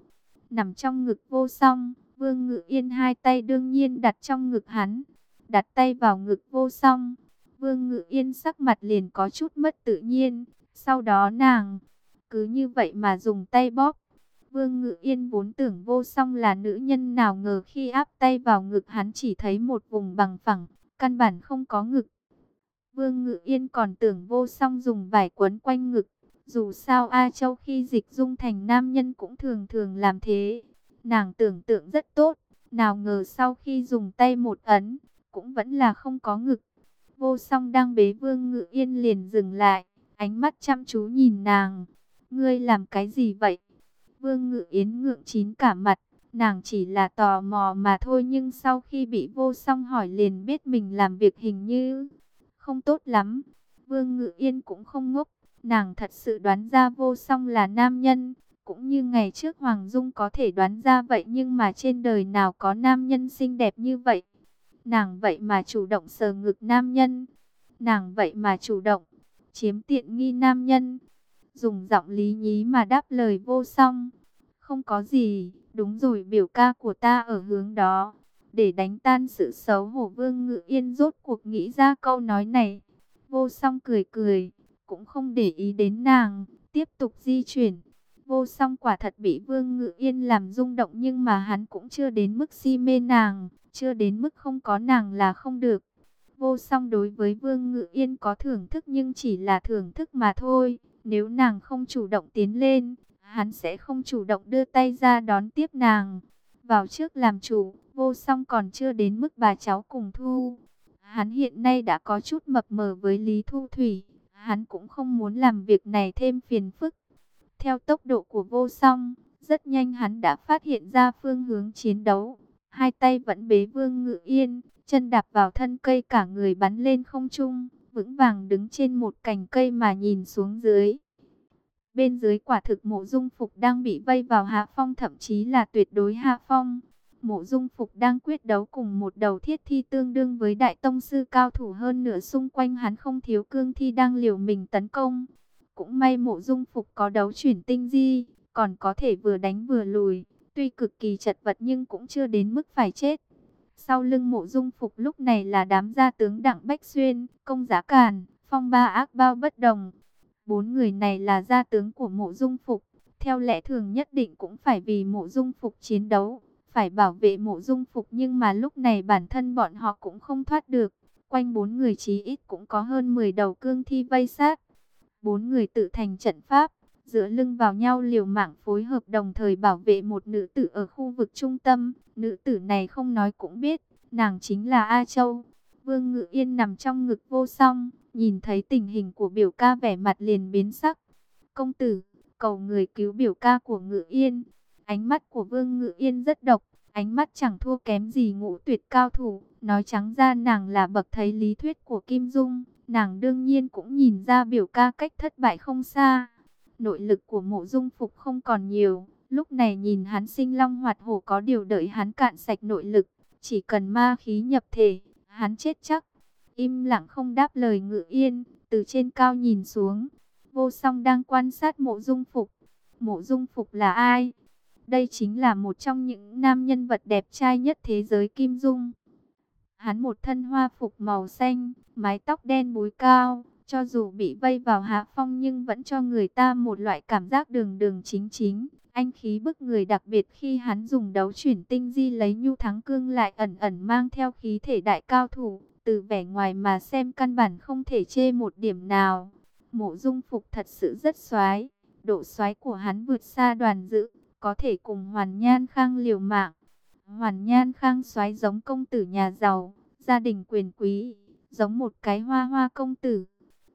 [SPEAKER 1] Nằm trong ngực vô song, vương ngự yên hai tay đương nhiên đặt trong ngực hắn, đặt tay vào ngực vô song. Vương ngự yên sắc mặt liền có chút mất tự nhiên, sau đó nàng cứ như vậy mà dùng tay bóp. Vương Ngự Yên vốn tưởng vô song là nữ nhân nào ngờ khi áp tay vào ngực hắn chỉ thấy một vùng bằng phẳng, căn bản không có ngực. Vương Ngự Yên còn tưởng vô song dùng vải quấn quanh ngực. Dù sao A Châu khi dịch dung thành nam nhân cũng thường thường làm thế. Nàng tưởng tượng rất tốt. Nào ngờ sau khi dùng tay một ấn, cũng vẫn là không có ngực. Vô song đang bế Vương Ngự Yên liền dừng lại, ánh mắt chăm chú nhìn nàng. Ngươi làm cái gì vậy? Vương Ngự Yến ngượng chín cả mặt, nàng chỉ là tò mò mà thôi nhưng sau khi bị vô song hỏi liền biết mình làm việc hình như không tốt lắm. Vương Ngự Yên cũng không ngốc, nàng thật sự đoán ra vô song là nam nhân, cũng như ngày trước Hoàng Dung có thể đoán ra vậy nhưng mà trên đời nào có nam nhân xinh đẹp như vậy. Nàng vậy mà chủ động sờ ngực nam nhân, nàng vậy mà chủ động chiếm tiện nghi nam nhân. Dùng giọng lý nhí mà đáp lời vô song. Không có gì, đúng rồi biểu ca của ta ở hướng đó để đánh tan sự xấu hổ Vương Ngự Yên rốt cuộc nghĩ ra câu nói này. Vô song cười cười, cũng không để ý đến nàng, tiếp tục di chuyển. Vô song quả thật bị Vương Ngự Yên làm rung động nhưng mà hắn cũng chưa đến mức si mê nàng, chưa đến mức không có nàng là không được. Vô song đối với Vương Ngự Yên có thưởng thức nhưng chỉ là thưởng thức mà thôi. Nếu nàng không chủ động tiến lên, hắn sẽ không chủ động đưa tay ra đón tiếp nàng. Vào trước làm chủ, vô song còn chưa đến mức bà cháu cùng thu. Hắn hiện nay đã có chút mập mờ với Lý Thu Thủy. Hắn cũng không muốn làm việc này thêm phiền phức. Theo tốc độ của vô song, rất nhanh hắn đã phát hiện ra phương hướng chiến đấu. Hai tay vẫn bế vương ngự yên, chân đạp vào thân cây cả người bắn lên không trung, vững vàng đứng trên một cành cây mà nhìn xuống dưới. Bên dưới quả thực mộ dung phục đang bị vây vào hạ phong thậm chí là tuyệt đối hạ phong. Mộ dung phục đang quyết đấu cùng một đầu thiết thi tương đương với đại tông sư cao thủ hơn nửa xung quanh hắn không thiếu cương thi đang liều mình tấn công. Cũng may mộ dung phục có đấu chuyển tinh di, còn có thể vừa đánh vừa lùi. Tuy cực kỳ chật vật nhưng cũng chưa đến mức phải chết. Sau lưng mộ dung phục lúc này là đám gia tướng Đặng Bách Xuyên, Công Giá Càn, Phong Ba Ác Bao Bất Đồng. Bốn người này là gia tướng của mộ dung phục. Theo lẽ thường nhất định cũng phải vì mộ dung phục chiến đấu, phải bảo vệ mộ dung phục nhưng mà lúc này bản thân bọn họ cũng không thoát được. Quanh bốn người chí ít cũng có hơn 10 đầu cương thi vây sát. Bốn người tự thành trận pháp, dựa lưng vào nhau liều mạng phối hợp đồng thời bảo vệ một nữ tử ở khu vực trung tâm. Nữ tử này không nói cũng biết, nàng chính là A Châu. Vương Ngự Yên nằm trong ngực vô song, nhìn thấy tình hình của biểu ca vẻ mặt liền biến sắc. Công tử, cầu người cứu biểu ca của Ngự Yên. Ánh mắt của Vương Ngự Yên rất độc, ánh mắt chẳng thua kém gì ngũ tuyệt cao thủ. Nói trắng ra nàng là bậc thấy lý thuyết của Kim Dung, nàng đương nhiên cũng nhìn ra biểu ca cách thất bại không xa. Nội lực của mộ dung phục không còn nhiều, lúc này nhìn hắn sinh long hoạt hổ có điều đợi hắn cạn sạch nội lực, chỉ cần ma khí nhập thể, hắn chết chắc. Im lặng không đáp lời ngự yên, từ trên cao nhìn xuống, vô song đang quan sát mộ dung phục. Mộ dung phục là ai? Đây chính là một trong những nam nhân vật đẹp trai nhất thế giới Kim Dung. Hắn một thân hoa phục màu xanh, mái tóc đen búi cao, cho dù bị vây vào hạ phong nhưng vẫn cho người ta một loại cảm giác đường đường chính chính. Anh khí bức người đặc biệt khi hắn dùng đấu chuyển tinh di lấy nhu thắng cương lại ẩn ẩn mang theo khí thể đại cao thủ. Từ vẻ ngoài mà xem căn bản không thể chê một điểm nào. Mộ dung phục thật sự rất xoái. Độ xoái của hắn vượt xa đoàn dự, có thể cùng Hoàn Nhan Khang liều mạng. Hoàn Nhan Khang xoái giống công tử nhà giàu, gia đình quyền quý, giống một cái hoa hoa công tử.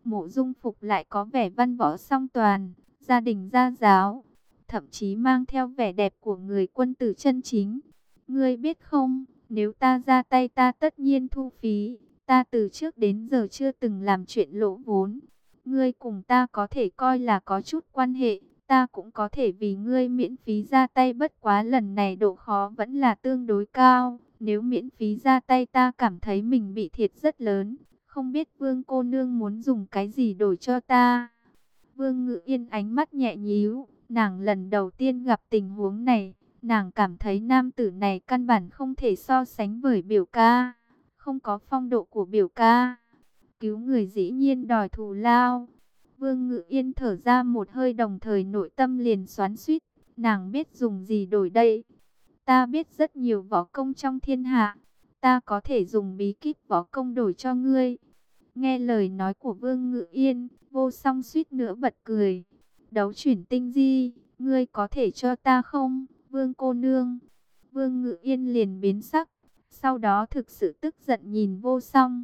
[SPEAKER 1] Mộ dung phục lại có vẻ văn võ song toàn, gia đình gia giáo, thậm chí mang theo vẻ đẹp của người quân tử chân chính. Ngươi biết không, nếu ta ra tay ta tất nhiên thu phí, ta từ trước đến giờ chưa từng làm chuyện lỗ vốn. Ngươi cùng ta có thể coi là có chút quan hệ, ta cũng có thể vì ngươi miễn phí ra tay bất quá lần này độ khó vẫn là tương đối cao. Nếu miễn phí ra tay ta cảm thấy mình bị thiệt rất lớn, không biết vương cô nương muốn dùng cái gì đổi cho ta. Vương ngự yên ánh mắt nhẹ nhíu, nàng lần đầu tiên gặp tình huống này, nàng cảm thấy nam tử này căn bản không thể so sánh với biểu ca, không có phong độ của biểu ca. Cứu người dĩ nhiên đòi thù lao. Vương ngự yên thở ra một hơi đồng thời nội tâm liền xoắn suýt, nàng biết dùng gì đổi đây. Ta biết rất nhiều võ công trong thiên hạ, ta có thể dùng bí kíp võ công đổi cho ngươi. Nghe lời nói của Vương Ngự Yên, vô song suýt nữa bật cười. Đấu chuyển tinh di, ngươi có thể cho ta không, Vương cô nương? Vương Ngự Yên liền biến sắc, sau đó thực sự tức giận nhìn vô song.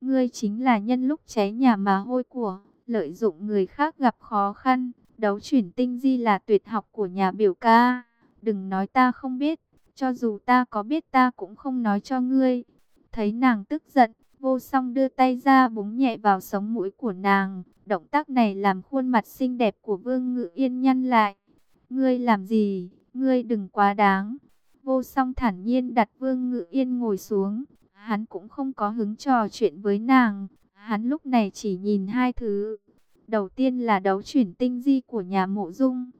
[SPEAKER 1] Ngươi chính là nhân lúc cháy nhà mà hôi của, lợi dụng người khác gặp khó khăn. Đấu chuyển tinh di là tuyệt học của nhà biểu ca. Đừng nói ta không biết, cho dù ta có biết ta cũng không nói cho ngươi. Thấy nàng tức giận, vô song đưa tay ra búng nhẹ vào sống mũi của nàng. Động tác này làm khuôn mặt xinh đẹp của Vương Ngự Yên nhăn lại. Ngươi làm gì? Ngươi đừng quá đáng. Vô song thản nhiên đặt Vương Ngự Yên ngồi xuống. Hắn cũng không có hứng trò chuyện với nàng. Hắn lúc này chỉ nhìn hai thứ. Đầu tiên là đấu chuyển tinh di của nhà mộ dung.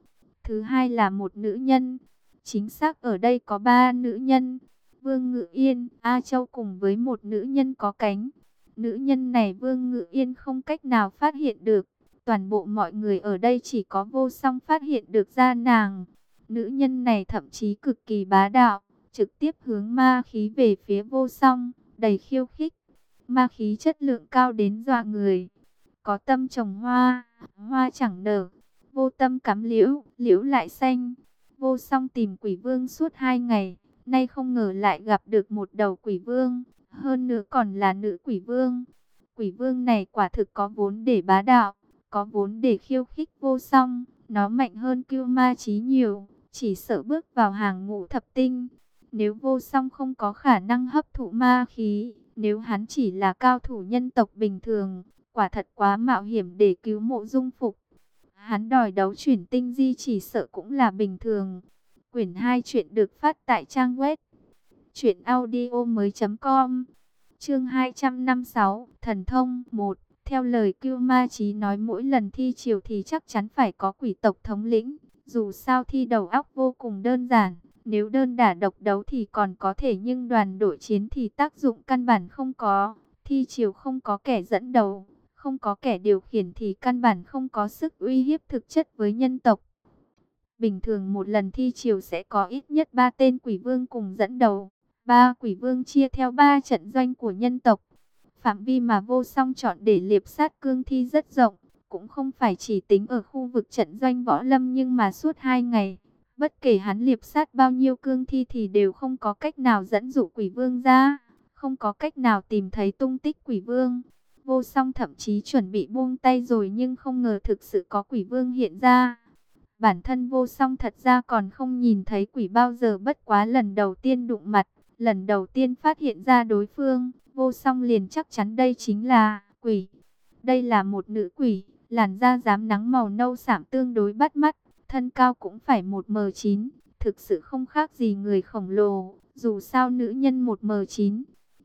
[SPEAKER 1] Thứ hai là một nữ nhân. Chính xác ở đây có ba nữ nhân. Vương Ngự Yên, A Châu cùng với một nữ nhân có cánh. Nữ nhân này Vương Ngự Yên không cách nào phát hiện được. toàn bộ mọi người ở đây chỉ có vô song phát hiện được ra nàng. Nữ nhân này thậm chí cực kỳ bá đạo, trực tiếp hướng ma khí về phía vô song, đầy khiêu khích. Ma khí chất lượng cao đến dọa người. Có tâm trồng hoa, hoa chẳng nở. Vô tâm cắm liễu, liễu lại xanh. Vô song tìm quỷ vương suốt hai ngày, nay không ngờ lại gặp được một đầu quỷ vương, hơn nữa còn là nữ quỷ vương. Quỷ vương này quả thực có vốn để bá đạo, có vốn để khiêu khích vô song, nó mạnh hơn kiêu ma trí nhiều, chỉ sợ bước vào hàng ngũ thập tinh. Nếu vô song không có khả năng hấp thụ ma khí, nếu hắn chỉ là cao thủ nhân tộc bình thường, quả thật quá mạo hiểm để cứu mộ dung phục. Hắn đòi đấu chuyển tinh di chỉ sợ cũng là bình thường. Quyển 2 chuyện được phát tại trang web chuyểnaudio.com Chương 256, Thần thông 1. Theo lời Cưu Ma Chí nói mỗi lần thi triều thì chắc chắn phải có quỷ tộc thống lĩnh, dù sao thi đầu óc vô cùng đơn giản, nếu đơn đả độc đấu thì còn có thể nhưng đoàn đội chiến thì tác dụng căn bản không có, thi triều không có kẻ dẫn đầu, không có kẻ điều khiển thì căn bản không có sức uy hiếp thực chất với nhân tộc. Bình thường một lần thi triều sẽ có ít nhất 3 tên quỷ vương cùng dẫn đầu. Ba quỷ vương chia theo ba trận doanh của nhân tộc. Phạm vi mà vô song chọn để liệp sát cương thi rất rộng. Cũng không phải chỉ tính ở khu vực trận doanh võ lâm nhưng mà suốt hai ngày. Bất kể hắn liệp sát bao nhiêu cương thi thì đều không có cách nào dẫn dụ quỷ vương ra. Không có cách nào tìm thấy tung tích quỷ vương. Vô song thậm chí chuẩn bị buông tay rồi nhưng không ngờ thực sự có quỷ vương hiện ra. Bản thân vô song thật ra còn không nhìn thấy quỷ bao giờ bất quá lần đầu tiên đụng mặt, lần đầu tiên phát hiện ra đối phương, vô song liền chắc chắn đây chính là quỷ. Đây là một nữ quỷ, làn da dám nắng màu nâu sạm tương đối bắt mắt, thân cao cũng phải một M9, thực sự không khác gì người khổng lồ, dù sao nữ nhân một M9,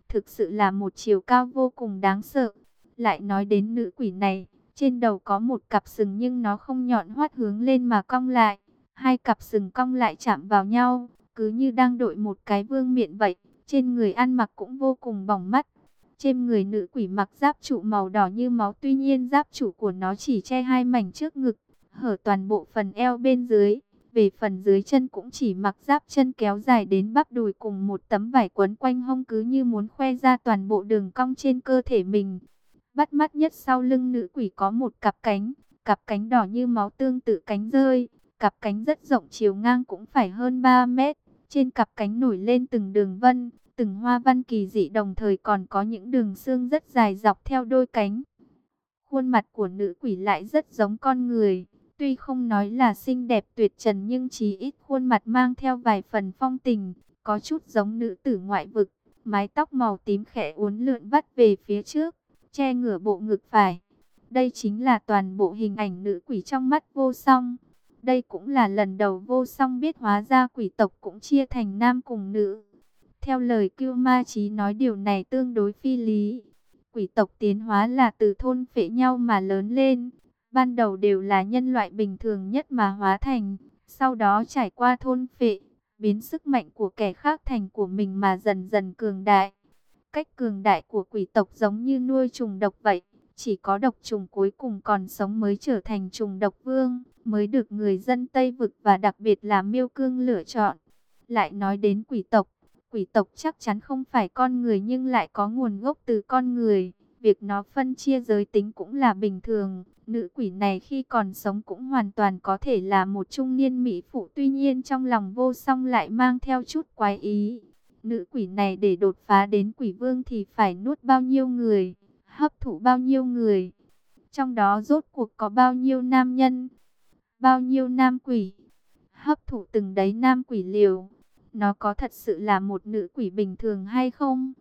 [SPEAKER 1] thực sự là một chiều cao vô cùng đáng sợ. Lại nói đến nữ quỷ này, trên đầu có một cặp sừng nhưng nó không nhọn hoắt hướng lên mà cong lại. Hai cặp sừng cong lại chạm vào nhau, cứ như đang đội một cái vương miện vậy. Trên người ăn mặc cũng vô cùng bỏng mắt. Trên người nữ quỷ mặc giáp trụ màu đỏ như máu tuy nhiên giáp trụ của nó chỉ che hai mảnh trước ngực, hở toàn bộ phần eo bên dưới. Về phần dưới chân cũng chỉ mặc giáp chân kéo dài đến bắp đùi cùng một tấm vải quấn quanh hông cứ như muốn khoe ra toàn bộ đường cong trên cơ thể mình. Bắt mắt nhất sau lưng nữ quỷ có một cặp cánh, cặp cánh đỏ như máu tương tự cánh rơi, cặp cánh rất rộng chiều ngang cũng phải hơn 3 mét. Trên cặp cánh nổi lên từng đường vân, từng hoa văn kỳ dị đồng thời còn có những đường xương rất dài dọc theo đôi cánh. Khuôn mặt của nữ quỷ lại rất giống con người, tuy không nói là xinh đẹp tuyệt trần nhưng chí ít khuôn mặt mang theo vài phần phong tình, có chút giống nữ tử ngoại vực, mái tóc màu tím khẽ uốn lượn vắt về phía trước che ngửa bộ ngực phải. Đây chính là toàn bộ hình ảnh nữ quỷ trong mắt vô song. Đây cũng là lần đầu vô song biết hóa ra quỷ tộc cũng chia thành nam cùng nữ. Theo lời Cưu Ma Chí nói điều này tương đối phi lý. Quỷ tộc tiến hóa là từ thôn phệ nhau mà lớn lên. Ban đầu đều là nhân loại bình thường nhất mà hóa thành. Sau đó trải qua thôn phệ, biến sức mạnh của kẻ khác thành của mình mà dần dần cường đại. Cách cường đại của quỷ tộc giống như nuôi trùng độc vậy. Chỉ có độc trùng cuối cùng còn sống mới trở thành trùng độc vương, mới được người dân Tây Vực và đặc biệt là miêu cương lựa chọn. Lại nói đến quỷ tộc, quỷ tộc chắc chắn không phải con người nhưng lại có nguồn gốc từ con người. Việc nó phân chia giới tính cũng là bình thường. Nữ quỷ này khi còn sống cũng hoàn toàn có thể là một trung niên mỹ phụ. Tuy nhiên trong lòng vô song lại mang theo chút quái ý. Nữ quỷ này để đột phá đến quỷ vương thì phải nuốt bao nhiêu người, hấp thụ bao nhiêu người. Trong đó rốt cuộc có bao nhiêu nam nhân, bao nhiêu nam quỷ, hấp thụ từng đấy nam quỷ liều. Nó có thật sự là một nữ quỷ bình thường hay không?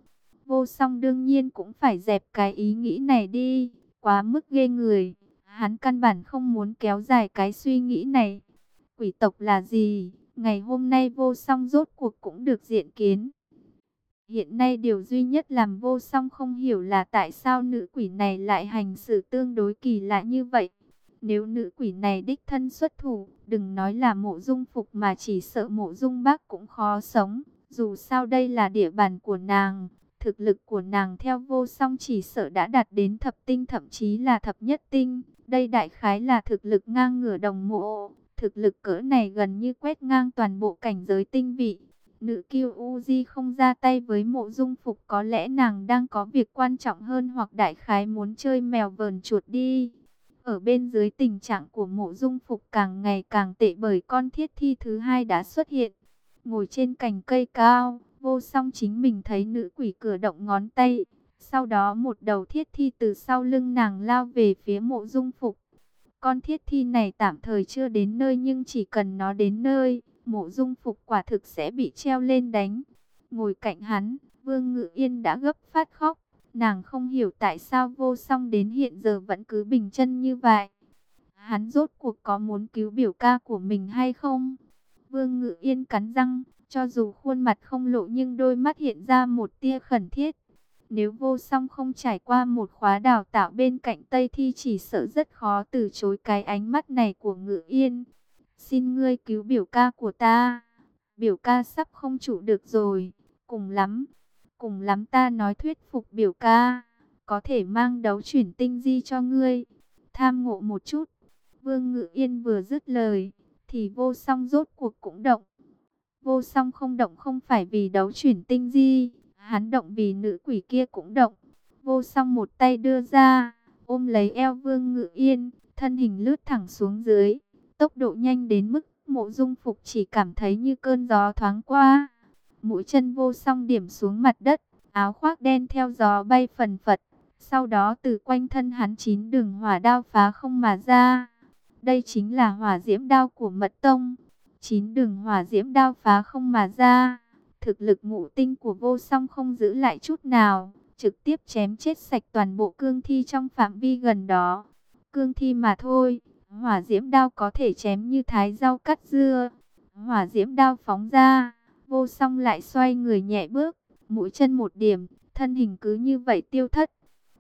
[SPEAKER 1] Vô song đương nhiên cũng phải dẹp cái ý nghĩ này đi, quá mức ghê người. Hắn căn bản không muốn kéo dài cái suy nghĩ này. Quỷ tộc là gì? Ngày hôm nay vô song rốt cuộc cũng được diện kiến. Hiện nay điều duy nhất làm vô song không hiểu là tại sao nữ quỷ này lại hành xử tương đối kỳ lạ như vậy. Nếu nữ quỷ này đích thân xuất thủ, đừng nói là mộ dung phục mà chỉ sợ mộ dung bác cũng khó sống. Dù sao đây là địa bàn của nàng, thực lực của nàng theo vô song chỉ sợ đã đạt đến thập tinh thậm chí là thập nhất tinh. Đây đại khái là thực lực ngang ngửa đồng mộ, thực lực cỡ này gần như quét ngang toàn bộ cảnh giới tinh vị. Nữ kiêu Uzi không ra tay với mộ dung phục có lẽ nàng đang có việc quan trọng hơn hoặc đại khái muốn chơi mèo vờn chuột đi. Ở bên dưới tình trạng của mộ dung phục càng ngày càng tệ bởi con thiết thi thứ hai đã xuất hiện. Ngồi trên cành cây cao, vô song chính mình thấy nữ quỷ cửa động ngón tay. Sau đó một đầu thiết thi từ sau lưng nàng lao về phía mộ dung phục. Con thiết thi này tạm thời chưa đến nơi nhưng chỉ cần nó đến nơi, mộ dung phục quả thực sẽ bị treo lên đánh. Ngồi cạnh hắn, Vương Ngự Yên đã gấp phát khóc. Nàng không hiểu tại sao vô song đến hiện giờ vẫn cứ bình chân như vậy. Hắn rốt cuộc có muốn cứu biểu ca của mình hay không? Vương Ngự Yên cắn răng, cho dù khuôn mặt không lộ nhưng đôi mắt hiện ra một tia khẩn thiết. Nếu vô song không trải qua một khóa đào tạo bên cạnh Tây Thi chỉ sợ rất khó từ chối cái ánh mắt này của Ngự Yên. Xin ngươi cứu biểu ca của ta. Biểu ca sắp không chủ được rồi. Cùng lắm, cùng lắm ta nói thuyết phục biểu ca. Có thể mang đấu chuyển tinh di cho ngươi. Tham ngộ một chút. Vương Ngự Yên vừa dứt lời. Thì vô song rốt cuộc cũng động. Vô song không động không phải vì đấu chuyển tinh di. Hắn động vì nữ quỷ kia cũng động. Vô song một tay đưa ra. Ôm lấy eo Vương Ngự Yên. Thân hình lướt thẳng xuống dưới tốc độ nhanh đến mức mộ dung phục chỉ cảm thấy như cơn gió thoáng qua. Mũi chân vô song điểm xuống mặt đất, áo khoác đen theo gió bay phần phật. Sau đó từ quanh thân hắn chín đường hỏa đao phá không mà ra. Đây chính là hỏa diễm đao của mật tông. Chín đường hỏa diễm đao phá không mà ra. Thực lực ngũ tinh của vô song không giữ lại chút nào. Trực tiếp chém chết sạch toàn bộ cương thi trong phạm vi gần đó. Cương thi mà thôi Hỏa diễm đao có thể chém như thái rau cắt dưa. Hỏa diễm đao phóng ra, vô song lại xoay người nhẹ bước, mũi chân một điểm, thân hình cứ như vậy tiêu thất.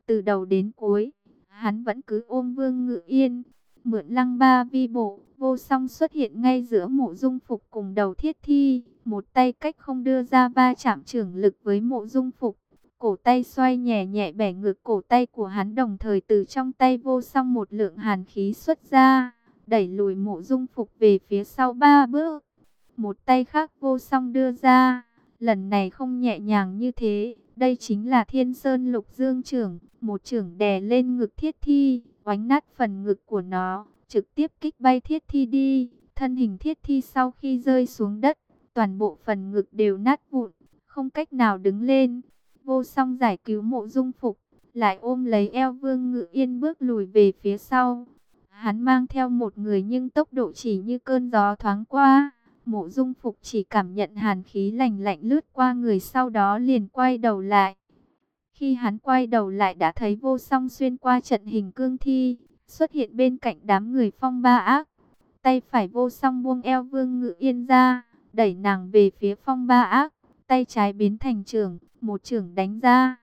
[SPEAKER 1] Từ đầu đến cuối, hắn vẫn cứ ôm vương ngự yên, mượn lăng ba vi bộ, vô song xuất hiện ngay giữa mộ dung phục cùng đầu thiết thi, một tay cách không đưa ra ba chạm trưởng lực với mộ dung phục. Cổ tay xoay nhẹ nhẹ bẻ ngược cổ tay của hắn đồng thời từ trong tay vô song một lượng hàn khí xuất ra, đẩy lùi mộ dung phục về phía sau ba bước. Một tay khác vô song đưa ra, lần này không nhẹ nhàng như thế, đây chính là thiên sơn lục dương trưởng, một trưởng đè lên ngực thiết thi, oánh nát phần ngực của nó, trực tiếp kích bay thiết thi đi, thân hình thiết thi sau khi rơi xuống đất, toàn bộ phần ngực đều nát vụn, không cách nào đứng lên vô song giải cứu mộ dung phục, lại ôm lấy eo vương ngự yên bước lùi về phía sau. Hắn mang theo một người nhưng tốc độ chỉ như cơn gió thoáng qua. Mộ dung phục chỉ cảm nhận hàn khí lạnh lạnh lướt qua người sau đó liền quay đầu lại. Khi hắn quay đầu lại đã thấy vô song xuyên qua trận hình cương thi, xuất hiện bên cạnh đám người phong ba ác. Tay phải vô song buông eo vương ngự yên ra, đẩy nàng về phía phong ba ác. Tay trái biến thành trưởng một trưởng đánh ra.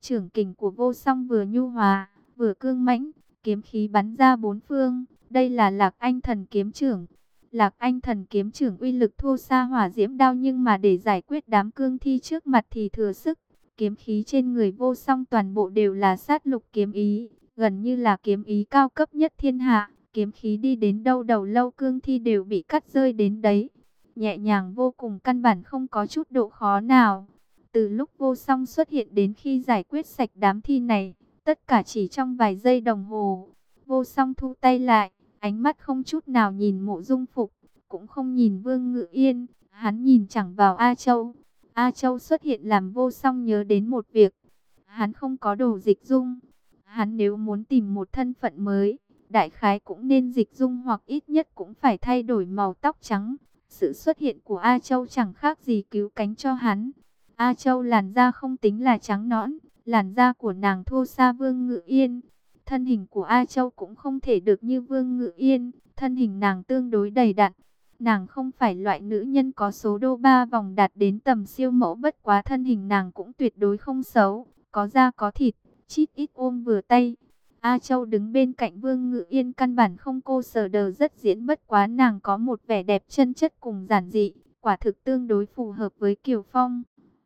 [SPEAKER 1] Trưởng kình của vô song vừa nhu hòa, vừa cương mãnh, kiếm khí bắn ra bốn phương. Đây là lạc anh thần kiếm trưởng. Lạc anh thần kiếm trưởng uy lực thua xa hỏa diễm đao nhưng mà để giải quyết đám cương thi trước mặt thì thừa sức. Kiếm khí trên người vô song toàn bộ đều là sát lục kiếm ý, gần như là kiếm ý cao cấp nhất thiên hạ. Kiếm khí đi đến đâu đầu lâu cương thi đều bị cắt rơi đến đấy. Nhẹ nhàng vô cùng căn bản không có chút độ khó nào. Từ lúc vô song xuất hiện đến khi giải quyết sạch đám thi này, tất cả chỉ trong vài giây đồng hồ. Vô song thu tay lại, ánh mắt không chút nào nhìn mộ dung phục, cũng không nhìn vương ngự yên, hắn nhìn chẳng vào A Châu. A Châu xuất hiện làm vô song nhớ đến một việc, hắn không có đồ dịch dung. Hắn nếu muốn tìm một thân phận mới, đại khái cũng nên dịch dung hoặc ít nhất cũng phải thay đổi màu tóc trắng. Sự xuất hiện của A Châu chẳng khác gì cứu cánh cho hắn. A Châu làn da không tính là trắng nõn, làn da của nàng thô xa Vương Ngự Yên. Thân hình của A Châu cũng không thể được như Vương Ngự Yên, thân hình nàng tương đối đầy đặn. Nàng không phải loại nữ nhân có số đô ba vòng đạt đến tầm siêu mẫu bất quá thân hình nàng cũng tuyệt đối không xấu, có da có thịt, chít ít ôm vừa tay. A Châu đứng bên cạnh Vương Ngự Yên căn bản không cô sở đờ rất diễn bất quá nàng có một vẻ đẹp chân chất cùng giản dị, quả thực tương đối phù hợp với Kiều Phong.